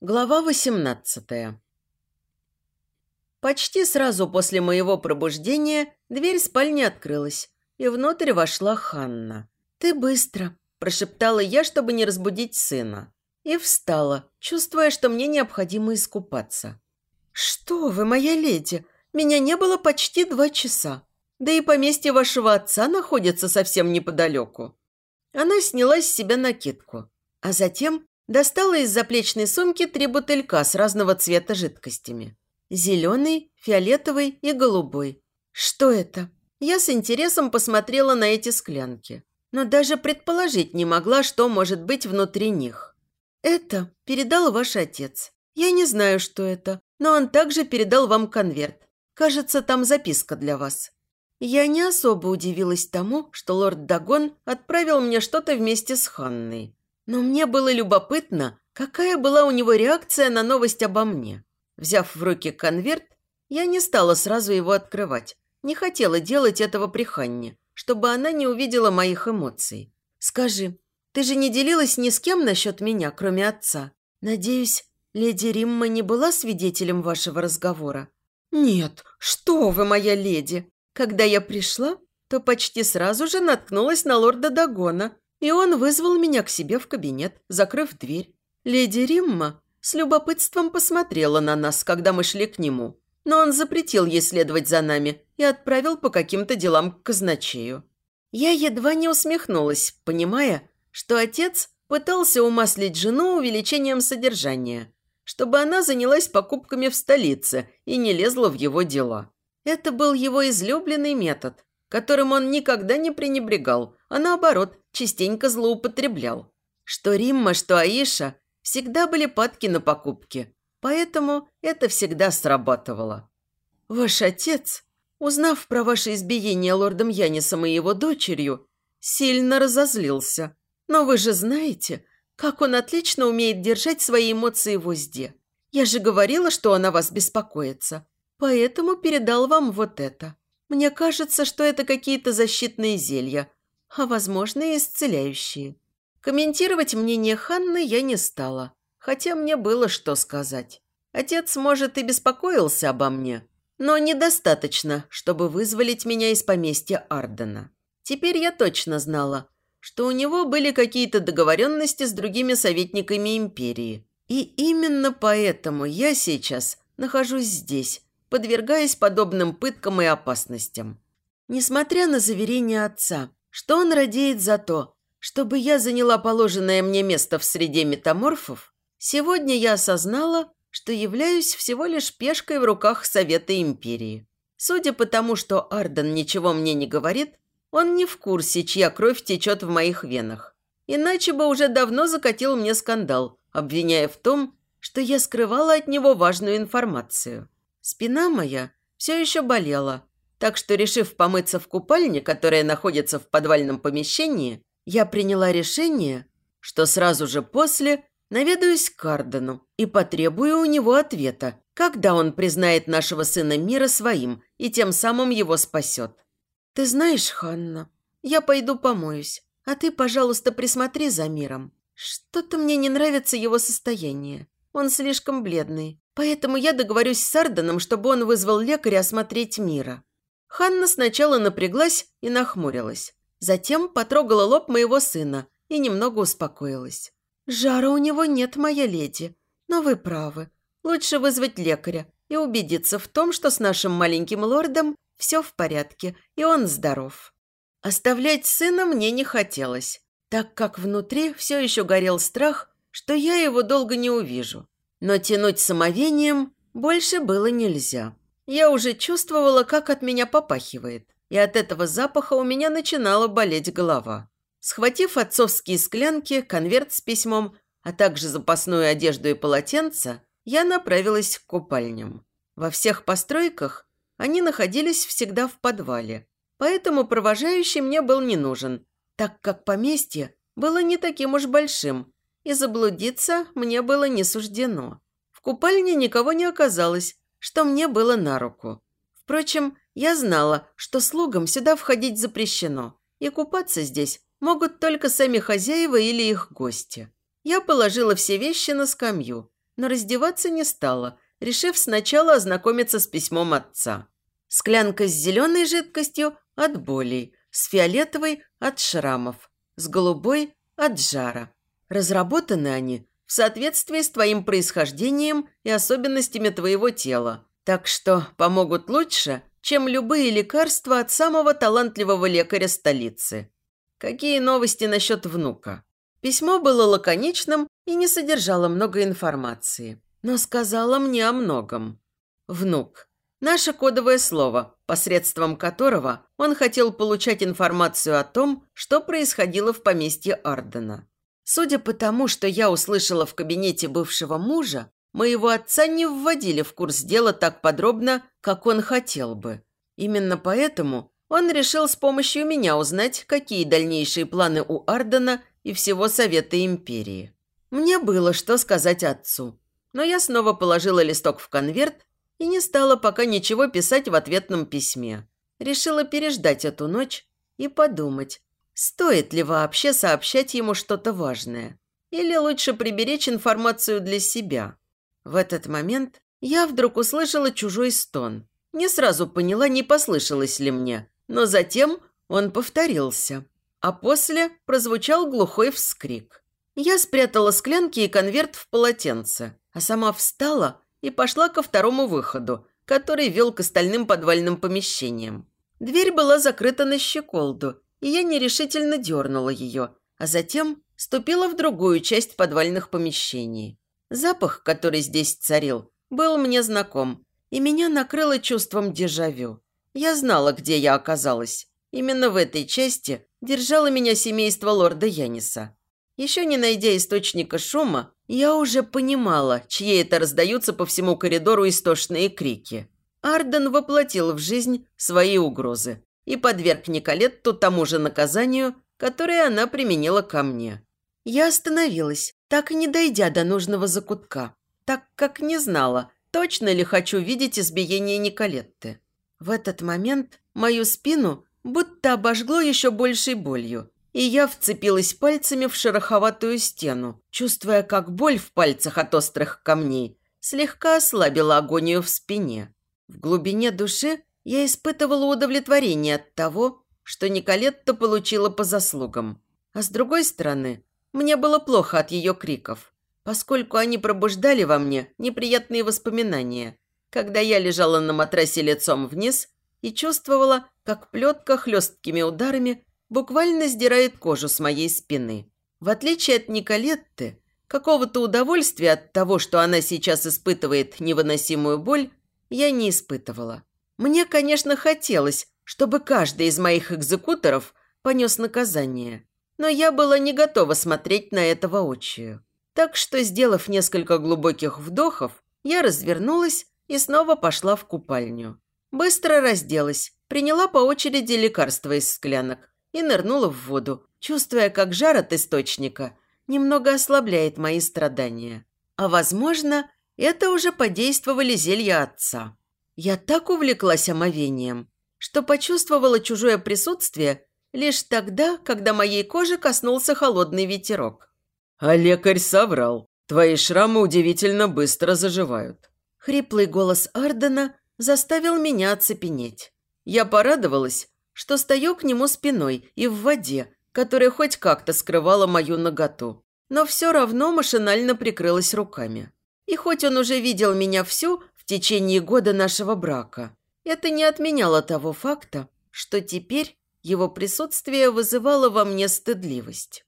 Глава 18 Почти сразу после моего пробуждения дверь спальни открылась, и внутрь вошла Ханна. «Ты быстро», – прошептала я, чтобы не разбудить сына. И встала, чувствуя, что мне необходимо искупаться. «Что вы, моя леди, меня не было почти два часа. Да и поместье вашего отца находится совсем неподалеку». Она сняла с себя накидку, а затем Достала из заплечной сумки три бутылька с разного цвета жидкостями. Зеленый, фиолетовый и голубой. Что это? Я с интересом посмотрела на эти склянки, но даже предположить не могла, что может быть внутри них. Это передал ваш отец. Я не знаю, что это, но он также передал вам конверт. Кажется, там записка для вас. Я не особо удивилась тому, что лорд Дагон отправил мне что-то вместе с Ханной. Но мне было любопытно, какая была у него реакция на новость обо мне. Взяв в руки конверт, я не стала сразу его открывать. Не хотела делать этого при Ханне, чтобы она не увидела моих эмоций. «Скажи, ты же не делилась ни с кем насчет меня, кроме отца? Надеюсь, леди Римма не была свидетелем вашего разговора?» «Нет, что вы, моя леди! Когда я пришла, то почти сразу же наткнулась на лорда Дагона, и он вызвал меня к себе в кабинет, закрыв дверь. Леди Римма с любопытством посмотрела на нас, когда мы шли к нему, но он запретил ей следовать за нами и отправил по каким-то делам к казначею. Я едва не усмехнулась, понимая, что отец пытался умаслить жену увеличением содержания, чтобы она занялась покупками в столице и не лезла в его дела. Это был его излюбленный метод, которым он никогда не пренебрегал, а наоборот, частенько злоупотреблял. Что Римма, что Аиша всегда были падки на покупки, поэтому это всегда срабатывало. Ваш отец, узнав про ваше избиение лордом Янисом и его дочерью, сильно разозлился. Но вы же знаете, как он отлично умеет держать свои эмоции в узде. Я же говорила, что он о вас беспокоится, поэтому передал вам вот это. Мне кажется, что это какие-то защитные зелья, а, возможно, и исцеляющие. Комментировать мнение Ханны я не стала, хотя мне было что сказать. Отец, может, и беспокоился обо мне, но недостаточно, чтобы вызволить меня из поместья Ардена. Теперь я точно знала, что у него были какие-то договоренности с другими советниками империи. И именно поэтому я сейчас нахожусь здесь, подвергаясь подобным пыткам и опасностям. Несмотря на заверения отца, что он радеет за то, чтобы я заняла положенное мне место в среде метаморфов, сегодня я осознала, что являюсь всего лишь пешкой в руках Совета Империи. Судя по тому, что Арден ничего мне не говорит, он не в курсе, чья кровь течет в моих венах. Иначе бы уже давно закатил мне скандал, обвиняя в том, что я скрывала от него важную информацию. Спина моя все еще болела, так что, решив помыться в купальне, которая находится в подвальном помещении, я приняла решение, что сразу же после наведаюсь к Кардену и потребую у него ответа, когда он признает нашего сына мира своим и тем самым его спасет. «Ты знаешь, Ханна, я пойду помоюсь, а ты, пожалуйста, присмотри за миром. Что-то мне не нравится его состояние. Он слишком бледный. Поэтому я договорюсь с Сарданом, чтобы он вызвал лекаря осмотреть мира». Ханна сначала напряглась и нахмурилась. Затем потрогала лоб моего сына и немного успокоилась. «Жара у него нет, моя леди. Но вы правы. Лучше вызвать лекаря и убедиться в том, что с нашим маленьким лордом все в порядке, и он здоров». Оставлять сына мне не хотелось, так как внутри все еще горел страх, что я его долго не увижу. Но тянуть самовением больше было нельзя. Я уже чувствовала, как от меня попахивает, и от этого запаха у меня начинала болеть голова. Схватив отцовские склянки, конверт с письмом, а также запасную одежду и полотенце, я направилась к купальням. Во всех постройках они находились всегда в подвале, поэтому провожающий мне был не нужен, так как поместье было не таким уж большим, и заблудиться мне было не суждено. В купальне никого не оказалось, что мне было на руку. Впрочем, я знала, что слугам сюда входить запрещено, и купаться здесь могут только сами хозяева или их гости. Я положила все вещи на скамью, но раздеваться не стала, решив сначала ознакомиться с письмом отца. Склянка с зеленой жидкостью от болей, с фиолетовой – от шрамов, с голубой – от жара. Разработаны они в соответствии с твоим происхождением и особенностями твоего тела, так что помогут лучше, чем любые лекарства от самого талантливого лекаря столицы. Какие новости насчет внука? Письмо было лаконичным и не содержало много информации, но сказала мне о многом. Внук. Наше кодовое слово, посредством которого он хотел получать информацию о том, что происходило в поместье Ардена. Судя по тому, что я услышала в кабинете бывшего мужа, моего отца не вводили в курс дела так подробно, как он хотел бы. Именно поэтому он решил с помощью меня узнать, какие дальнейшие планы у Ардена и всего Совета Империи. Мне было что сказать отцу, но я снова положила листок в конверт и не стала пока ничего писать в ответном письме. Решила переждать эту ночь и подумать, стоит ли вообще сообщать ему что-то важное. Или лучше приберечь информацию для себя. В этот момент я вдруг услышала чужой стон. Не сразу поняла, не послышалось ли мне, но затем он повторился. А после прозвучал глухой вскрик. Я спрятала склянки и конверт в полотенце, а сама встала и пошла ко второму выходу, который вел к остальным подвальным помещениям. Дверь была закрыта на щеколду, и я нерешительно дернула ее, а затем ступила в другую часть подвальных помещений. Запах, который здесь царил, был мне знаком, и меня накрыло чувством дежавю. Я знала, где я оказалась. Именно в этой части держало меня семейство лорда Яниса. Еще не найдя источника шума, я уже понимала, чьи это раздаются по всему коридору истошные крики. Арден воплотил в жизнь свои угрозы и подверг Николетту тому же наказанию, которое она применила ко мне. Я остановилась, так и не дойдя до нужного закутка, так как не знала, точно ли хочу видеть избиение Николетты. В этот момент мою спину будто обожгло еще большей болью, и я вцепилась пальцами в шероховатую стену, чувствуя, как боль в пальцах от острых камней слегка ослабила агонию в спине. В глубине души я испытывала удовлетворение от того, что Николетта получила по заслугам. А с другой стороны, мне было плохо от ее криков, поскольку они пробуждали во мне неприятные воспоминания, когда я лежала на матрасе лицом вниз и чувствовала, как плетка хлесткими ударами буквально сдирает кожу с моей спины. В отличие от Николетты, какого-то удовольствия от того, что она сейчас испытывает невыносимую боль, я не испытывала. Мне, конечно, хотелось, чтобы каждый из моих экзекуторов понес наказание, но я была не готова смотреть на это воочию. Так что, сделав несколько глубоких вдохов, я развернулась и снова пошла в купальню. Быстро разделась, приняла по очереди лекарства из склянок и нырнула в воду, чувствуя, как жар от источника немного ослабляет мои страдания. А, возможно, это уже подействовали зелья отца. Я так увлеклась омовением, что почувствовала чужое присутствие лишь тогда, когда моей кожи коснулся холодный ветерок. «А лекарь соврал. Твои шрамы удивительно быстро заживают». Хриплый голос Ардена заставил меня оцепенеть. Я порадовалась, что стою к нему спиной и в воде, которая хоть как-то скрывала мою наготу. Но все равно машинально прикрылась руками. И хоть он уже видел меня всю течение года нашего брака, это не отменяло того факта, что теперь его присутствие вызывало во мне стыдливость.